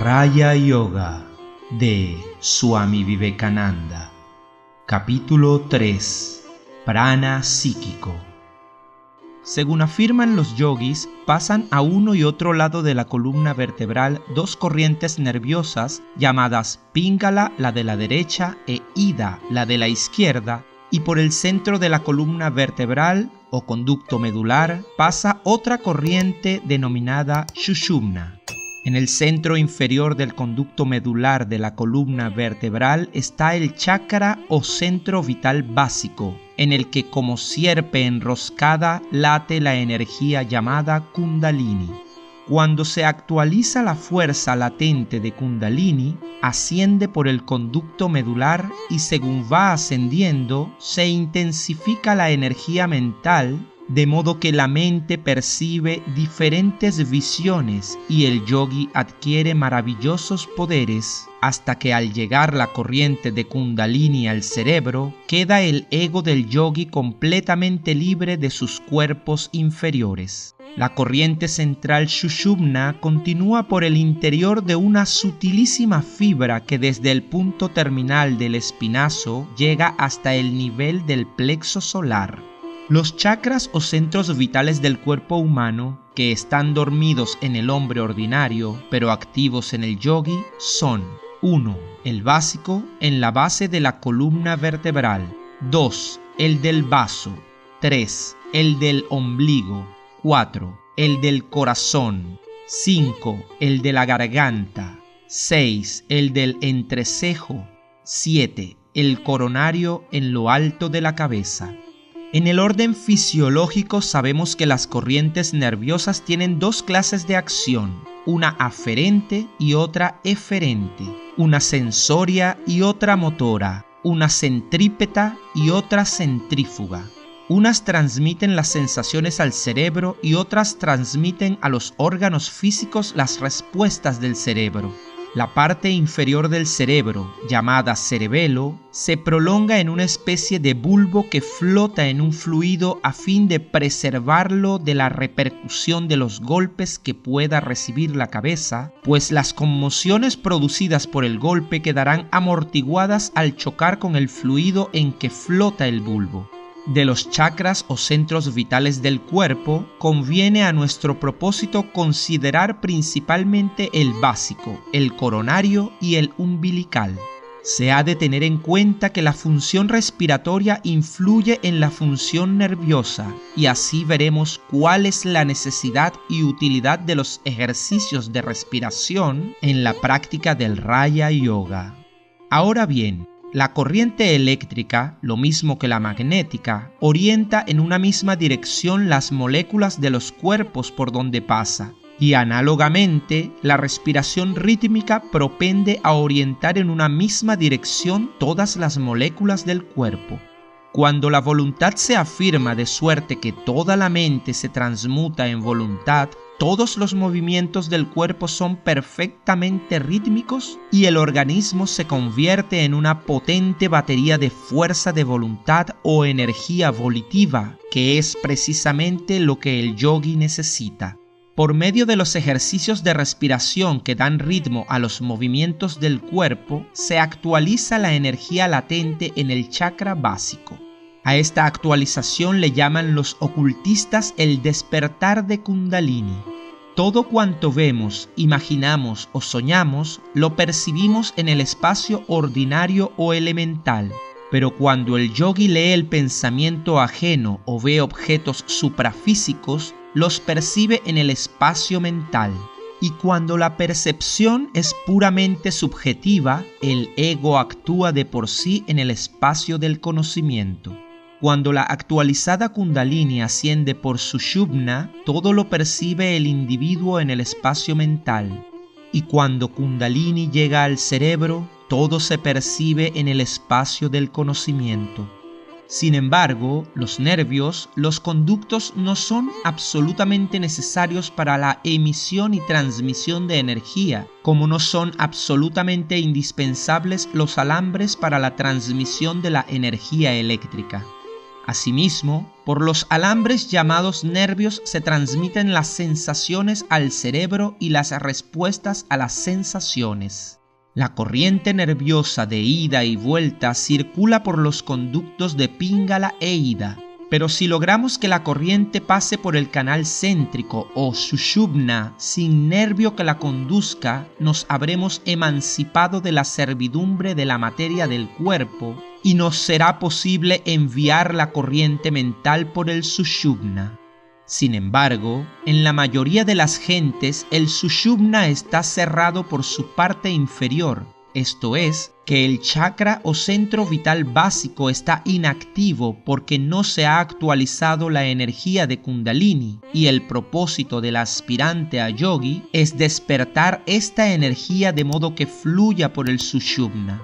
Raya Yoga de Swami Vivekananda. Capítulo 3. Prana psíquico. Según afirman los yogis, pasan a uno y otro lado de la columna vertebral dos corrientes nerviosas llamadas Pingala, la de la derecha, e Ida, la de la izquierda, y por el centro de la columna vertebral o conducto medular pasa otra corriente denominada Shushumna. En el centro inferior del conducto medular de la columna vertebral está el chakra o centro vital básico, en el que como sierpe enroscada late la energía llamada kundalini. Cuando se actualiza la fuerza latente de kundalini, asciende por el conducto medular y según va ascendiendo, se intensifica la energía mental de modo que la mente percibe diferentes visiones y el yogi adquiere maravillosos poderes hasta que al llegar la corriente de kundalini al cerebro, queda el ego del yogi completamente libre de sus cuerpos inferiores. La corriente central Shushumna continúa por el interior de una sutilísima fibra que desde el punto terminal del espinazo llega hasta el nivel del plexo solar. Los chakras o centros vitales del cuerpo humano, que están dormidos en el hombre ordinario, pero activos en el yogi, son 1. El básico en la base de la columna vertebral. 2. El del vaso. 3. El del ombligo. 4. El del corazón. 5. El de la garganta. 6. El del entrecejo. 7. El coronario en lo alto de la cabeza. En el orden fisiológico sabemos que las corrientes nerviosas tienen dos clases de acción, una aferente y otra eferente, una sensoria y otra motora, una centrípeta y otra centrífuga. Unas transmiten las sensaciones al cerebro y otras transmiten a los órganos físicos las respuestas del cerebro. La parte inferior del cerebro, llamada cerebelo, se prolonga en una especie de bulbo que flota en un fluido a fin de preservarlo de la repercusión de los golpes que pueda recibir la cabeza, pues las conmociones producidas por el golpe quedarán amortiguadas al chocar con el fluido en que flota el bulbo de los chakras o centros vitales del cuerpo, conviene a nuestro propósito considerar principalmente el básico, el coronario y el umbilical. Se ha de tener en cuenta que la función respiratoria influye en la función nerviosa y así veremos cuál es la necesidad y utilidad de los ejercicios de respiración en la práctica del Raya Yoga. Ahora bien, la corriente eléctrica, lo mismo que la magnética, orienta en una misma dirección las moléculas de los cuerpos por donde pasa, y análogamente la respiración rítmica propende a orientar en una misma dirección todas las moléculas del cuerpo. Cuando la voluntad se afirma de suerte que toda la mente se transmuta en voluntad, todos los movimientos del cuerpo son perfectamente rítmicos y el organismo se convierte en una potente batería de fuerza de voluntad o energía volitiva, que es precisamente lo que el yogi necesita. Por medio de los ejercicios de respiración que dan ritmo a los movimientos del cuerpo, se actualiza la energía latente en el chakra básico. A esta actualización le llaman los ocultistas el despertar de Kundalini. Todo cuanto vemos, imaginamos o soñamos lo percibimos en el espacio ordinario o elemental, pero cuando el yogi lee el pensamiento ajeno o ve objetos suprafísicos, los percibe en el espacio mental. Y cuando la percepción es puramente subjetiva, el ego actúa de por sí en el espacio del conocimiento. Cuando la actualizada kundalini asciende por su shubna, todo lo percibe el individuo en el espacio mental. Y cuando kundalini llega al cerebro, todo se percibe en el espacio del conocimiento. Sin embargo, los nervios, los conductos no son absolutamente necesarios para la emisión y transmisión de energía, como no son absolutamente indispensables los alambres para la transmisión de la energía eléctrica. Asimismo, por los alambres llamados nervios se transmiten las sensaciones al cerebro y las respuestas a las sensaciones. La corriente nerviosa de ida y vuelta circula por los conductos de Pingala e Ida, pero si logramos que la corriente pase por el canal céntrico o sushubna sin nervio que la conduzca, nos habremos emancipado de la servidumbre de la materia del cuerpo y nos será posible enviar la corriente mental por el sushubna. Sin embargo, en la mayoría de las gentes el sushubna está cerrado por su parte inferior, esto es, que el chakra o centro vital básico está inactivo porque no se ha actualizado la energía de Kundalini y el propósito del aspirante a yogi es despertar esta energía de modo que fluya por el sushumna.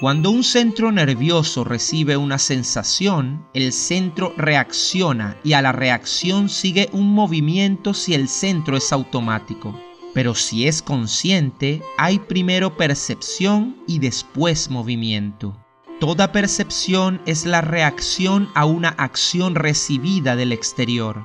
Cuando un centro nervioso recibe una sensación, el centro reacciona y a la reacción sigue un movimiento si el centro es automático. Pero si es consciente, hay primero percepción y después movimiento. Toda percepción es la reacción a una acción recibida del exterior.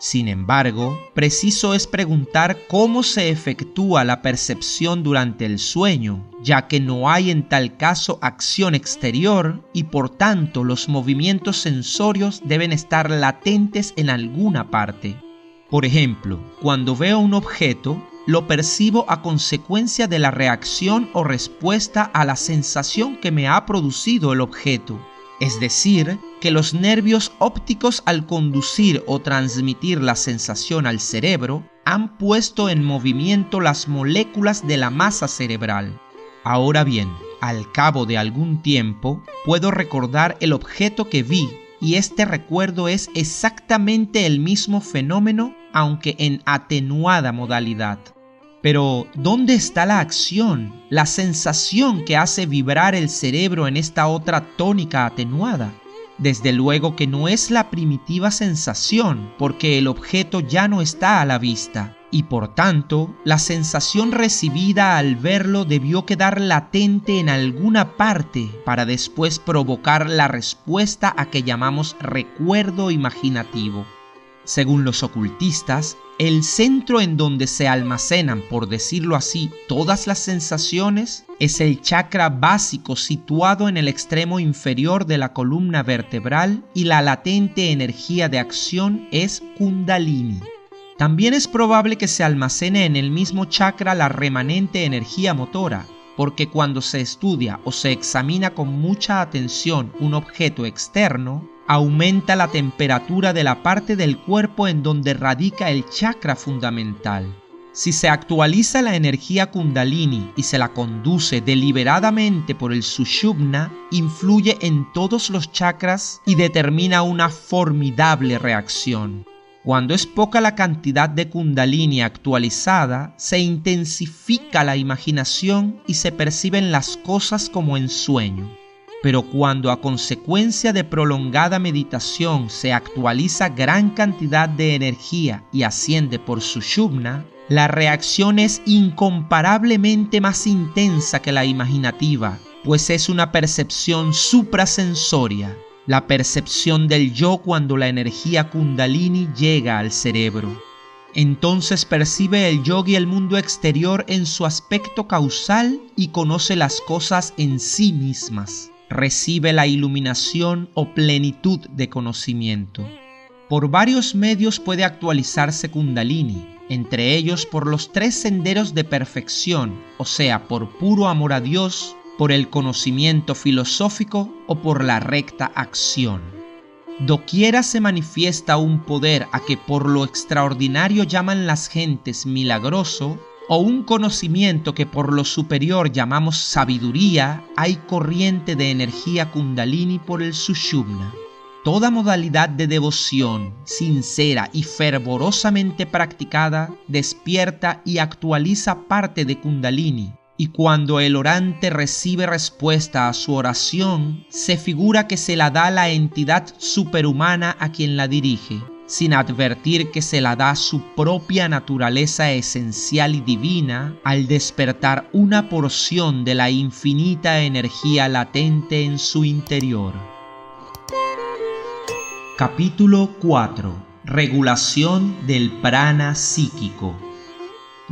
Sin embargo, preciso es preguntar cómo se efectúa la percepción durante el sueño, ya que no hay en tal caso acción exterior y por tanto los movimientos sensorios deben estar latentes en alguna parte. Por ejemplo, cuando veo un objeto, lo percibo a consecuencia de la reacción o respuesta a la sensación que me ha producido el objeto. Es decir, que los nervios ópticos al conducir o transmitir la sensación al cerebro han puesto en movimiento las moléculas de la masa cerebral. Ahora bien, al cabo de algún tiempo, puedo recordar el objeto que vi y este recuerdo es exactamente el mismo fenómeno aunque en atenuada modalidad. Pero, ¿dónde está la acción, la sensación que hace vibrar el cerebro en esta otra tónica atenuada? Desde luego que no es la primitiva sensación, porque el objeto ya no está a la vista, y por tanto, la sensación recibida al verlo debió quedar latente en alguna parte para después provocar la respuesta a que llamamos recuerdo imaginativo. Según los ocultistas, el centro en donde se almacenan, por decirlo así, todas las sensaciones es el chakra básico situado en el extremo inferior de la columna vertebral y la latente energía de acción es kundalini. También es probable que se almacene en el mismo chakra la remanente energía motora, porque cuando se estudia o se examina con mucha atención un objeto externo, aumenta la temperatura de la parte del cuerpo en donde radica el chakra fundamental. Si se actualiza la energía kundalini y se la conduce deliberadamente por el sushumna, influye en todos los chakras y determina una formidable reacción. Cuando es poca la cantidad de kundalini actualizada, se intensifica la imaginación y se perciben las cosas como en sueño. Pero cuando a consecuencia de prolongada meditación se actualiza gran cantidad de energía y asciende por su shubna, la reacción es incomparablemente más intensa que la imaginativa, pues es una percepción suprasensoria, la percepción del yo cuando la energía kundalini llega al cerebro. Entonces percibe el yogi el mundo exterior en su aspecto causal y conoce las cosas en sí mismas recibe la iluminación o plenitud de conocimiento. Por varios medios puede actualizarse Kundalini, entre ellos por los tres senderos de perfección, o sea, por puro amor a Dios, por el conocimiento filosófico o por la recta acción. Doquiera se manifiesta un poder a que por lo extraordinario llaman las gentes milagroso, o un conocimiento que por lo superior llamamos sabiduría, hay corriente de energía kundalini por el sushumna. Toda modalidad de devoción, sincera y fervorosamente practicada, despierta y actualiza parte de kundalini, y cuando el orante recibe respuesta a su oración, se figura que se la da la entidad superhumana a quien la dirige sin advertir que se la da su propia naturaleza esencial y divina al despertar una porción de la infinita energía latente en su interior. Capítulo 4. Regulación del prana psíquico.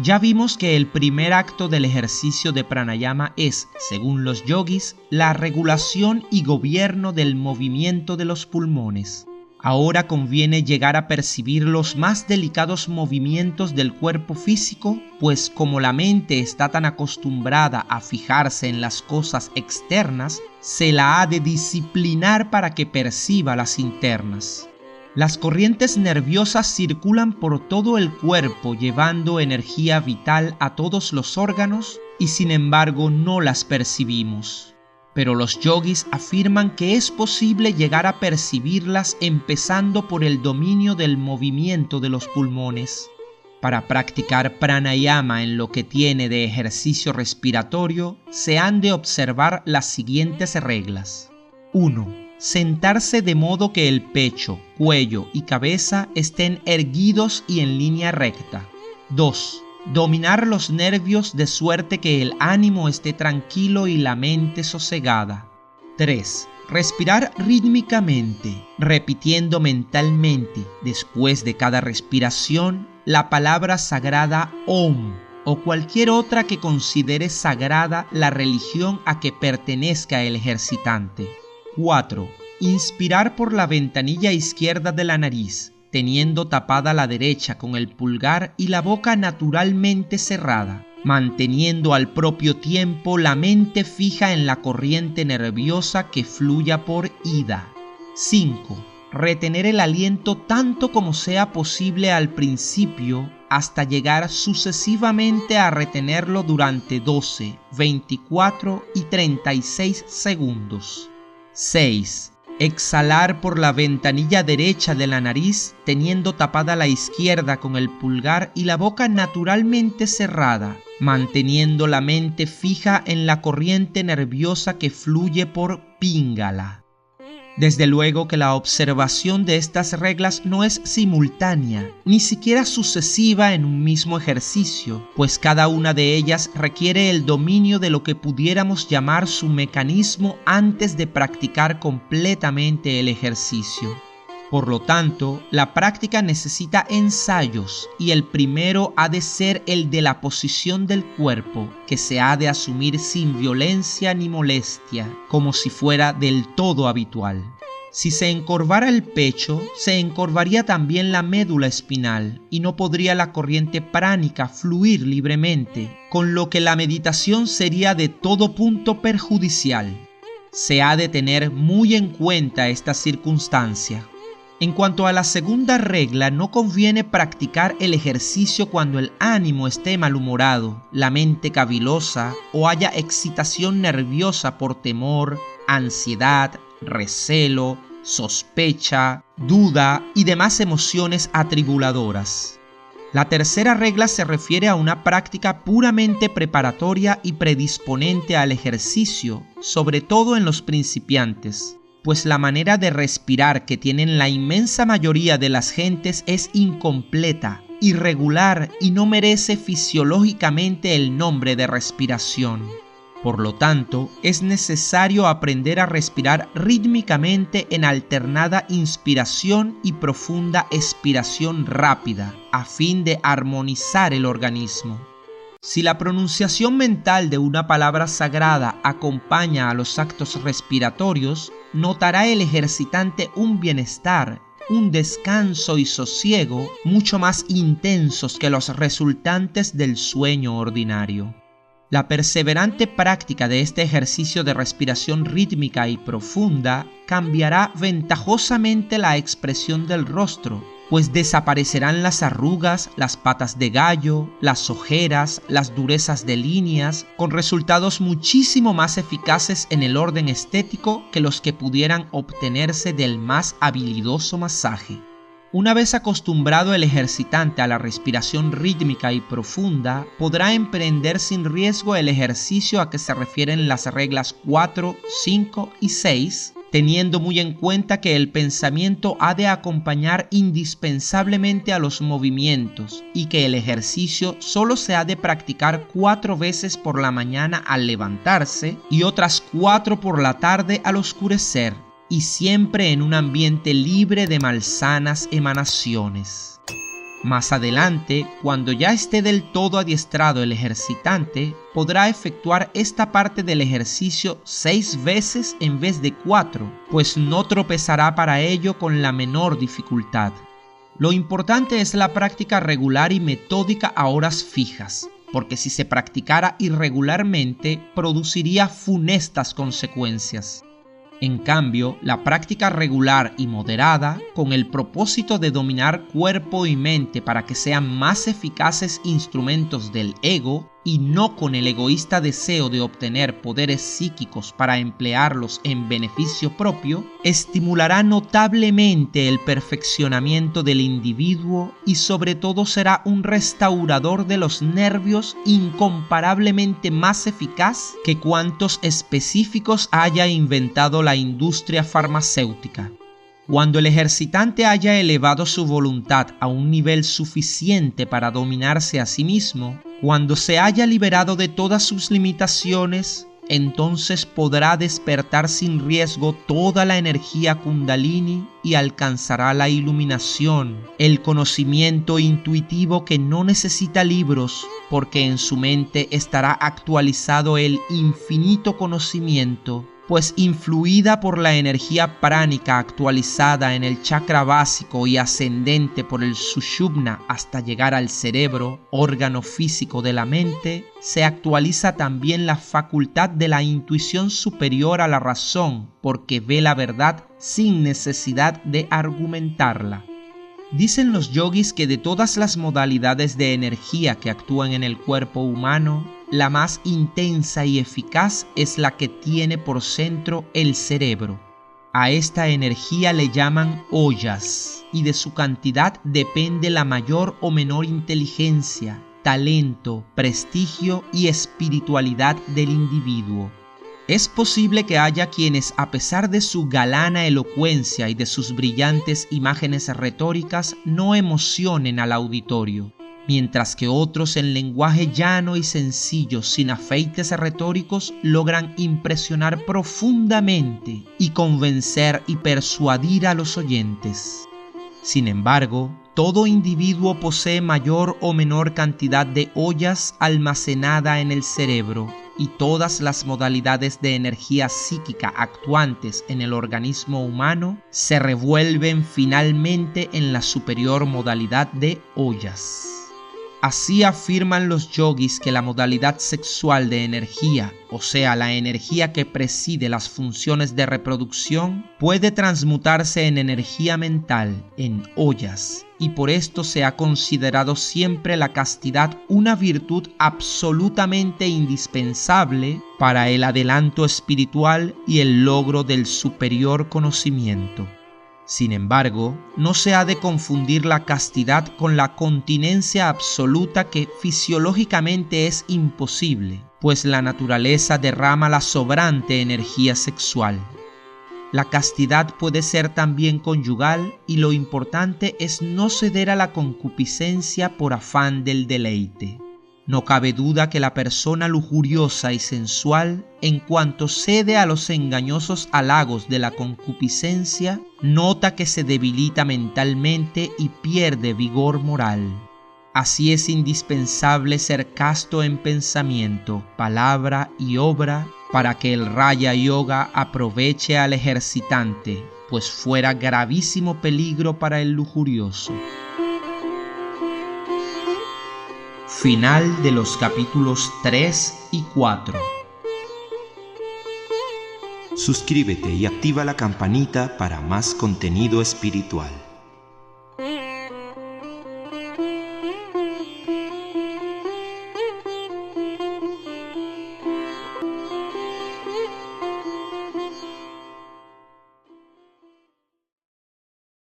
Ya vimos que el primer acto del ejercicio de pranayama es, según los yogis, la regulación y gobierno del movimiento de los pulmones. Ahora conviene llegar a percibir los más delicados movimientos del cuerpo físico, pues como la mente está tan acostumbrada a fijarse en las cosas externas, se la ha de disciplinar para que perciba las internas. Las corrientes nerviosas circulan por todo el cuerpo llevando energía vital a todos los órganos y sin embargo no las percibimos pero los yogis afirman que es posible llegar a percibirlas empezando por el dominio del movimiento de los pulmones. Para practicar pranayama en lo que tiene de ejercicio respiratorio, se han de observar las siguientes reglas. 1. Sentarse de modo que el pecho, cuello y cabeza estén erguidos y en línea recta. 2 dominar los nervios de suerte que el ánimo esté tranquilo y la mente sosegada. 3. Respirar rítmicamente, repitiendo mentalmente, después de cada respiración, la palabra sagrada Om o cualquier otra que considere sagrada la religión a que pertenezca el ejercitante. 4. Inspirar por la ventanilla izquierda de la nariz, teniendo tapada la derecha con el pulgar y la boca naturalmente cerrada, manteniendo al propio tiempo la mente fija en la corriente nerviosa que fluya por ida. 5. Retener el aliento tanto como sea posible al principio hasta llegar sucesivamente a retenerlo durante 12, 24 y 36 segundos. 6 Exhalar por la ventanilla derecha de la nariz teniendo tapada la izquierda con el pulgar y la boca naturalmente cerrada, manteniendo la mente fija en la corriente nerviosa que fluye por píngala. Desde luego que la observación de estas reglas no es simultánea, ni siquiera sucesiva en un mismo ejercicio, pues cada una de ellas requiere el dominio de lo que pudiéramos llamar su mecanismo antes de practicar completamente el ejercicio. Por lo tanto, la práctica necesita ensayos y el primero ha de ser el de la posición del cuerpo, que se ha de asumir sin violencia ni molestia, como si fuera del todo habitual. Si se encorvara el pecho, se encorvaría también la médula espinal y no podría la corriente pránica fluir libremente, con lo que la meditación sería de todo punto perjudicial. Se ha de tener muy en cuenta esta circunstancia. En cuanto a la segunda regla, no conviene practicar el ejercicio cuando el ánimo esté malhumorado, la mente cavilosa o haya excitación nerviosa por temor, ansiedad, recelo, sospecha, duda y demás emociones atribuladoras. La tercera regla se refiere a una práctica puramente preparatoria y predisponente al ejercicio, sobre todo en los principiantes pues la manera de respirar que tienen la inmensa mayoría de las gentes es incompleta, irregular y no merece fisiológicamente el nombre de respiración. Por lo tanto, es necesario aprender a respirar rítmicamente en alternada inspiración y profunda expiración rápida, a fin de armonizar el organismo. Si la pronunciación mental de una palabra sagrada acompaña a los actos respiratorios, notará el ejercitante un bienestar, un descanso y sosiego mucho más intensos que los resultantes del sueño ordinario. La perseverante práctica de este ejercicio de respiración rítmica y profunda cambiará ventajosamente la expresión del rostro, pues desaparecerán las arrugas, las patas de gallo, las ojeras, las durezas de líneas, con resultados muchísimo más eficaces en el orden estético que los que pudieran obtenerse del más habilidoso masaje. Una vez acostumbrado el ejercitante a la respiración rítmica y profunda, podrá emprender sin riesgo el ejercicio a que se refieren las reglas 4, 5 y 6 teniendo muy en cuenta que el pensamiento ha de acompañar indispensablemente a los movimientos y que el ejercicio solo se ha de practicar cuatro veces por la mañana al levantarse y otras cuatro por la tarde al oscurecer, y siempre en un ambiente libre de malsanas emanaciones. Más adelante, cuando ya esté del todo adiestrado el ejercitante, podrá efectuar esta parte del ejercicio seis veces en vez de cuatro, pues no tropezará para ello con la menor dificultad. Lo importante es la práctica regular y metódica a horas fijas, porque si se practicara irregularmente produciría funestas consecuencias. En cambio, la práctica regular y moderada, con el propósito de dominar cuerpo y mente para que sean más eficaces instrumentos del ego, y no con el egoísta deseo de obtener poderes psíquicos para emplearlos en beneficio propio, estimulará notablemente el perfeccionamiento del individuo y sobre todo será un restaurador de los nervios incomparablemente más eficaz que cuantos específicos haya inventado la industria farmacéutica. Cuando el ejercitante haya elevado su voluntad a un nivel suficiente para dominarse a sí mismo, cuando se haya liberado de todas sus limitaciones, entonces podrá despertar sin riesgo toda la energía kundalini y alcanzará la iluminación, el conocimiento intuitivo que no necesita libros, porque en su mente estará actualizado el infinito conocimiento pues influida por la energía pránica actualizada en el chakra básico y ascendente por el sushumna hasta llegar al cerebro, órgano físico de la mente, se actualiza también la facultad de la intuición superior a la razón, porque ve la verdad sin necesidad de argumentarla. Dicen los yogis que de todas las modalidades de energía que actúan en el cuerpo humano, la más intensa y eficaz es la que tiene por centro el cerebro. A esta energía le llaman ollas y de su cantidad depende la mayor o menor inteligencia, talento, prestigio y espiritualidad del individuo. Es posible que haya quienes, a pesar de su galana elocuencia y de sus brillantes imágenes retóricas, no emocionen al auditorio, mientras que otros en lenguaje llano y sencillo, sin afeites retóricos, logran impresionar profundamente y convencer y persuadir a los oyentes. Sin embargo, todo individuo posee mayor o menor cantidad de ollas almacenada en el cerebro y todas las modalidades de energía psíquica actuantes en el organismo humano se revuelven finalmente en la superior modalidad de ollas. Así afirman los yogis que la modalidad sexual de energía, o sea, la energía que preside las funciones de reproducción, puede transmutarse en energía mental, en ollas, y por esto se ha considerado siempre la castidad una virtud absolutamente indispensable para el adelanto espiritual y el logro del superior conocimiento. Sin embargo, no se ha de confundir la castidad con la continencia absoluta que fisiológicamente es imposible, pues la naturaleza derrama la sobrante energía sexual. La castidad puede ser también conyugal y lo importante es no ceder a la concupiscencia por afán del deleite. No cabe duda que la persona lujuriosa y sensual, en cuanto cede a los engañosos halagos de la concupiscencia, nota que se debilita mentalmente y pierde vigor moral. Así es indispensable ser casto en pensamiento, palabra y obra para que el Raya Yoga aproveche al ejercitante, pues fuera gravísimo peligro para el lujurioso. Final de los capítulos 3 y 4. Suscríbete y activa la campanita para más contenido espiritual.